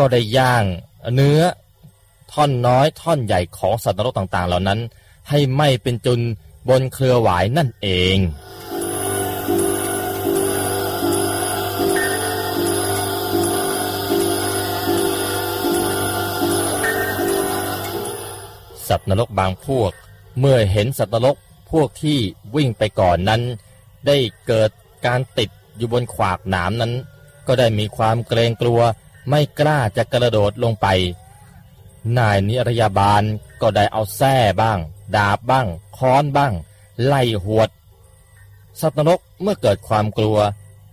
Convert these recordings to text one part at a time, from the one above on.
ก็ได้ย่างเนื้อท่อนน้อยท่อนใหญ่ของสัตว์นรกต่างๆ เหล่านั้น ให้ไหม้เป็นจุนบนเครือหวายนั่นเอง สัตว์นรกบางพวก เมื่อเห็นสัตว์นรกพวกที่วิ่งไปก่อนนั้น ได้เกิดการติดอยู่บนขวากหนามนั้น ก็ได้มีความเกรงกลัว ไม่กล้าจะกระโดดลงไป นายนิรยาบาลก็ได้เอาแส้บ้าง ดาบบ้าง ค้อนบ้าง ไล่หวด สัตว์นรกเมื่อเกิดความกลัว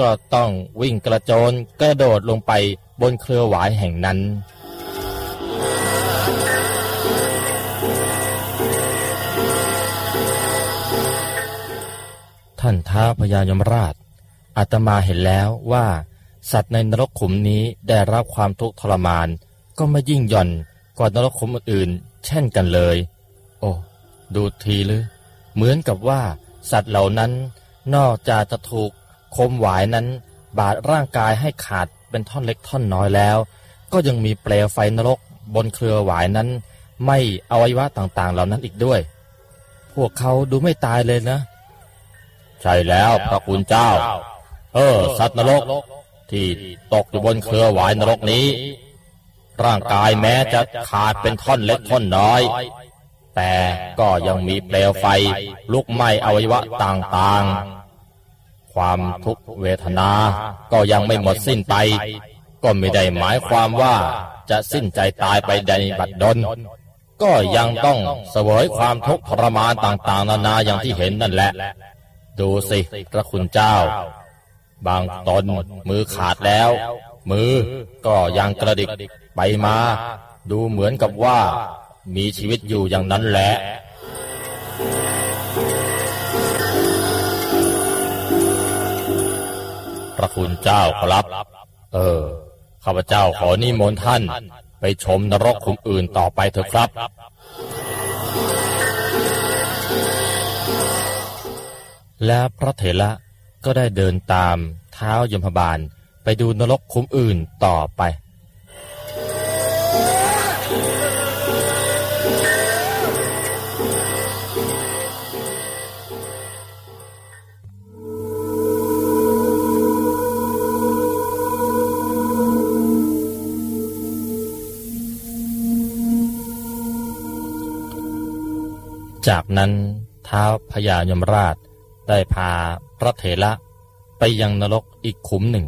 ก็ต้องวิ่งกระโจนกระโดดลงไปบนเครือหวายแห่งนั้นท่านท้าพญายมราชอาตมาเห็นแล้วว่า สัตว์ในนรกขุมนี้ได้รับความทุกข์ทรมาน ก็ไม่ยิ่งหย่อนกว่านรกขุมอื่นๆเช่นกันเลย โอ้ดูทีหรือเหมือนกับว่า สัตว์เหล่านั้น นอกจากจะถูกคมหวายนั้น บาดร่างกายให้ขาดเป็นท่อนเล็กท่อนน้อยแล้ว ก็ยังมีเปลวไฟนรกบนเครือหวายนั้น ไม่อวัยวะต่างๆ เหล่านั้นอีกด้วย พวกเขาดูไม่ตายเลยนะ ใช่แล้วพระคุณเจ้า เออ สัตว์นรก ที่ตกอยู่บนเครือหวายนรกนี้ ร่างกายแม้จะขาดเป็นท่อนเล็กท่อนน้อย แต่ก็ยังมีเปลวไฟลุกไหม้อวัยวะต่างๆ ความทุกเวทนาก็ยังไม่หมดสิ้นไป ก็ไม่ได้หมายความว่าจะสิ้นใจตายไปในบัดดลก็ยังต้องเสวยความทุกข์ทรมานต่างๆ นานาอย่างที่เห็นนั่นแหละ ดูสิพระคุณเจ้า บางตนมือขาดแล้ว มือก็ยังกระดิกไปมา ดูเหมือนกับว่า มีชีวิตอยู่อย่างนั้นแหละพระคุณเจ้าครับ เออ ข้าพเจ้าขอนิมนต์ท่าน ไปชมนรกขุมอื่นต่อไปเถอะครับ และพระเถระ ก็ได้เดินตามเท้ายมพบาล ไปดูนรกคุ้มอื่นต่อไป จากนั้นท้าวพญายมราช ได้พาพระเถระไปยังนรกอีกขุมหนึ่ง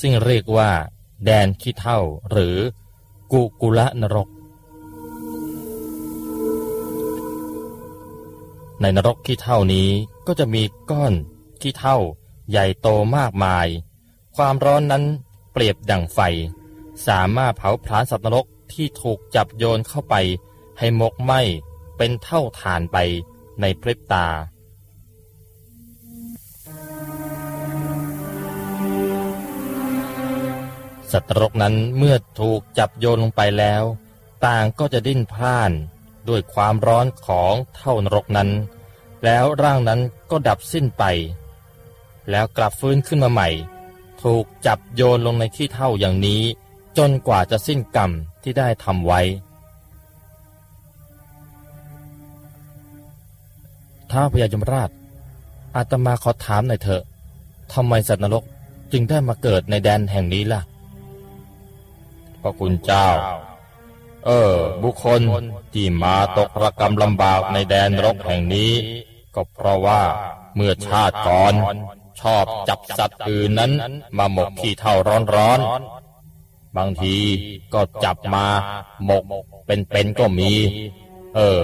ซึ่งเรียกว่า แดนขี้เท่าหรือกุกุละนรก ในนรกขี้เท่านี้ก็จะมีก้อนขี้เท่าใหญ่โตมากมาย ความร้อนนั้นเปรียบดั่งไฟ สามารถเผาผลาญสัตว์นรกที่ถูกจับโยนเข้าไป ให้มกไหม้เป็นเท่าฐานไปในพริบตา สัตว์นรกนั้นเมื่อถูกจับโยนลงไปแล้ว ต่างก็จะดิ้นพล่าน ด้วยความร้อนของเท่านรกนั้น แล้วร่างนั้นก็ดับสิ้นไป แล้วกลับฟื้นขึ้นมาใหม่ ถูกจับโยนลงในขี้เท่าอย่างนี้ จนกว่าจะสิ้นกรรมที่ได้ทำไว้ ท้าพญายมราช อาตมาขอถามหน่อยเถอะทำไมสัตว์นรกจึงได้มาเกิดในแดนแห่งนี้ล่ะ ระคุณเจ้า เออ บุคคลที่มาตกระกรรมลำบากในแดนรกแห่งนี้ ก็เพราะว่าเมื่อชาติก่อน ชอบจับสัตว์อื่นนั้น มาหมกขี้เท่าร้อนๆ บางทีก็จับมาหมกเป็นๆก็มี เออ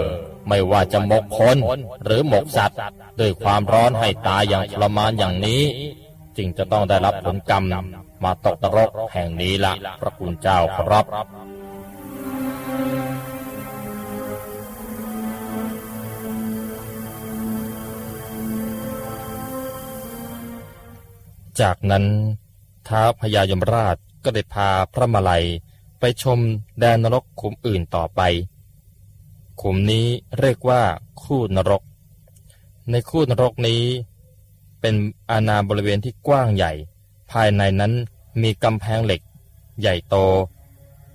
ไม่ว่าจะหมกคนหรือหมกสัตว์ด้วยความร้อนให้ตายอย่างทรมานอย่างนี้ จึงจะต้องได้รับผลกรรม มาตกนรกแห่งนี้ละพระคุณเจ้าครับจากนั้นท้าพญายมราชก็ได้พาพระมาลัยไปชมแดนนรกขุมอื่นต่อไป ขุมนี้เรียกว่าคู่นรก ในคู่นรกนี้ เป็นอาณาบริเวณที่กว้างใหญ่ ภายในนั้น มีกำแพงเหล็ก ใหญ่โต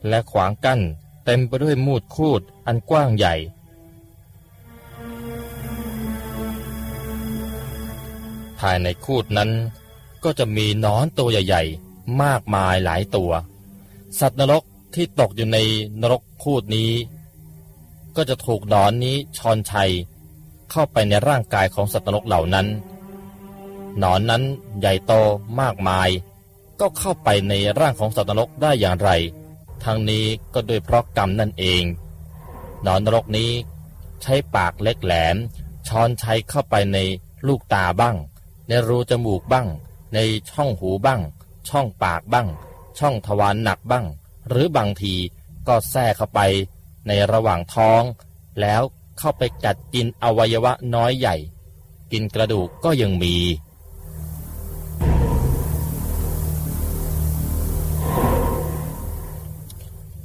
และขวางกั้นเต็มไปด้วยมูดคูดอันกว้างใหญ่ ภายในคูดนั้น ก็จะมีนอนตัวใหญ่ๆ มากมายหลายตัว สัตว์นรกที่ตกอยู่ในนรกคูดนี้ ก็จะถูกนอนนี้ชอนชัย เข้าไปในร่างกายของสัตว์นรกเหล่านั้น นอนนั้นใหญ่โตมากมาย ก็เข้าไปในร่างของสัตว์นรกได้อย่างไร ทั้งนี้ก็ด้วยเพราะกรรมนั่นเอง หนอนนรกนี้ ใช้ปากเล็กแหลม ช้อนใช้เข้าไปในลูกตาบ้าง ในรูจมูกบ้าง ในช่องหูบ้าง ช่องปากบ้าง ช่องทวารหนักบ้าง หรือบางทีก็แทรกเข้าไปในระหว่างท้อง แล้วเข้าไปกัดกินอวัยวะน้อยใหญ่ กินกระดูกก็ยังมี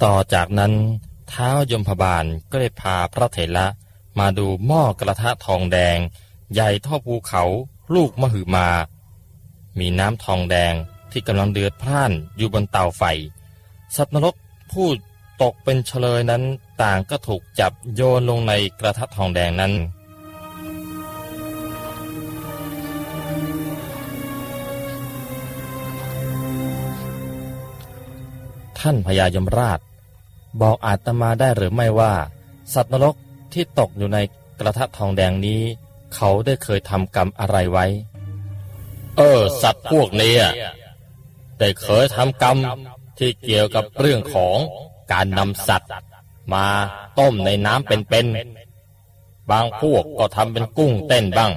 ต่อจากนั้นเท้ายมพบาลก็ได้พาพระเถระมาดูหม้อกระทะทองแดง ใหญ่เท่าภูเขาลูกมหึมา มีน้ำทองแดงที่กำลังเดือดพล่านอยู่บนเตาไฟ สัตว์นรกผู้ตกเป็นเฉลยนั้นต่างก็ถูกจับโยนลงในกระทะทองแดงนั้น ท่านพญายมราช บอกอาตมาได้หรือไม่ว่า สัตว์นรกที่ตกอยู่ในกระทะทองแดงนี้ เขาได้เคยทำกรรมอะไรไว้ เออ สัตว์พวกนี้ได้เคยทำกรรมที่เกี่ยวกับเรื่องของการนำสัตว์ มาต้มในน้ำเป็นๆ บางพวกก็ทำเป็นกุ้งเต้นบ้าง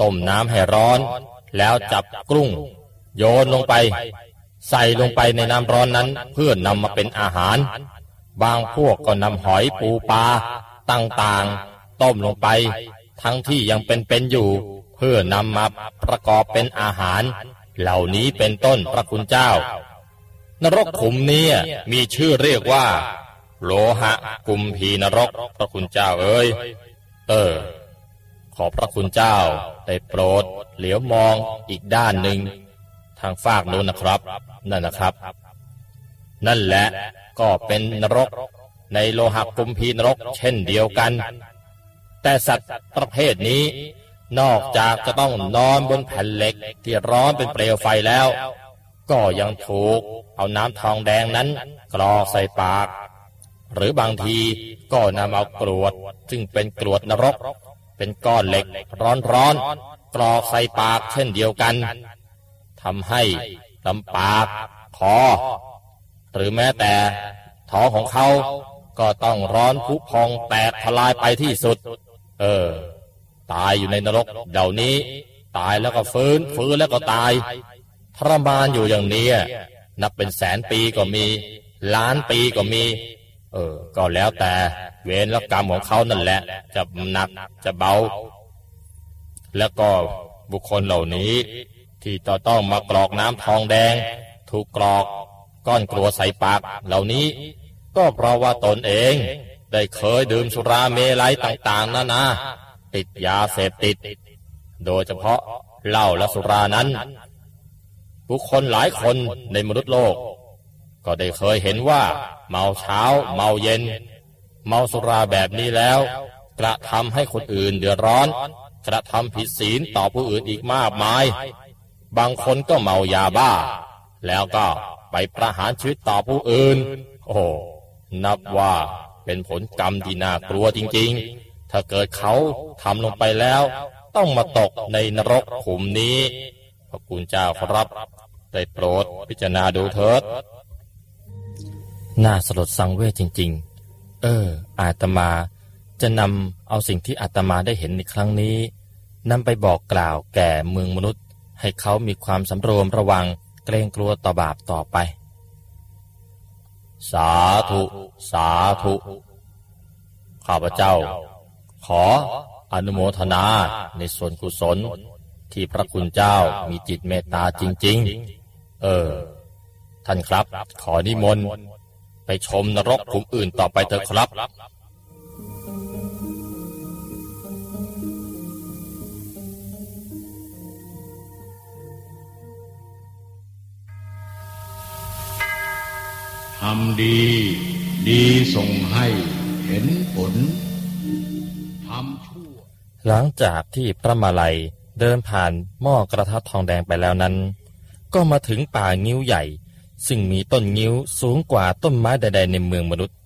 ต้มน้ำให้ร้อน แล้วจับกุ้ง โยนลงไป ใส่ลงไปในน้ำร้อนนั้นเพื่อนำมาเป็นอาหาร บางพวกก็นำหอยปูปลาต่างๆ ต้มลงไป ทั้งที่ยังเป็นๆอยู่ เพื่อนำมาประกอบเป็นอาหาร เหล่านี้เป็นต้นพระคุณเจ้า นรกขุมนี้มีชื่อเรียกว่า โลหะกุมพีนรกพระคุณเจ้าเอ้ย เออ ขอพระคุณเจ้าได้โปรด เหลียวมองอีกด้านหนึ่ง ทางฝากโน้นนะครับ นั่นนะครับ นั่นแหละก็เป็นนรก ในโลหะกุมพีนรกเช่นเดียวกัน แต่สัตว์ประเภทนี้ นอกจากจะต้องนอนบนแผ่นเหล็กที่ร้อนเป็นเปลวไฟแล้ว ก็ยังถูกเอาน้ำทองแดงนั้นกรอกใส่ปาก หรือบางทีก็นำเอากรวด ซึ่งเป็นกรวดนรก เป็นก้อนเหล็กร้อนๆกรอกใส่ปากเช่นเดียวกันทำให้ลำปากคอ หรือแม้แต่ท้องของเขาก็ต้องร้อนผุพองแตกทลายไปที่สุด เออ ตายอยู่ในนรกเดี๋ยวนี้ ตายแล้วก็ฟื้นฟื้นแล้วก็ตายทรมานอยู่อย่างนี้นับเป็นแสนปีก็มี ล้านปีก็มี เออ ก็แล้วแต่ เวรและกรรมของเขานั่นแหละ จะหนักจะเบา แล้วก็บุคคลเหล่านี้ ที่ต้องมากรอกน้ำทองแดง ถูกกรอก ก้อนกลัวใส่ปากเหล่านี้ ก็เพราะว่าตนเอง ได้เคยดื่มสุราเมลัยต่างๆนานาติดยาเสพติด โดยเฉพาะเหล้าและสุรานั้น บุคคลหลายคนในมนุษย์โลก ก็ได้เคยเห็นว่า เมาเช้า เมาเย็น เมาสุราแบบนี้แล้ว กระทำให้คนอื่นเดือดร้อน กระทำผิดศีลต่อผู้อื่นอีกมากมาย บางคนก็เมายาบ้า แล้วก็ ไปประหารชีวิตต่อผู้อื่น โอ้นับว่าเป็นผลกรรมที่น่ากลัวจริง ๆ ถ้าเกิดเขาทำลงไปแล้ว ต้องมาตกในนรกขุมนี้ พระคุณเจ้าครับได้โปรดพิจารณาดูเถิด น่าสลดสังเวชจริง ๆ เออ อาตมาจะนำเอาสิ่งที่อาตมาได้เห็นในครั้งนี้นำไปบอกกล่าวแก่เมืองมนุษย์ ให้เขามีความสำรวมระวัง เกรงกลัวต่อบาปต่อไป สาธุ สาธุ ข้าพเจ้า ขออนุโมทนาในส่วนกุศลที่พระคุณเจ้ามีจิตเมตตาจริง ๆ เออ ท่านครับ ขอนิมนต์ไปชมนรกขุมอื่นต่อไปเถอะครับ ทำดี ดีส่งให้เห็นผลทำชั่ว หลังจากที่พระมาลัยเดินผ่านหม้อกระทะทองแดงไปแล้วนั้น ก็มาถึงป่างิ้วใหญ่ ซึ่งมีต้นงิ้วสูงกว่าต้นไม้ใด ๆ ในเมืองมนุษย์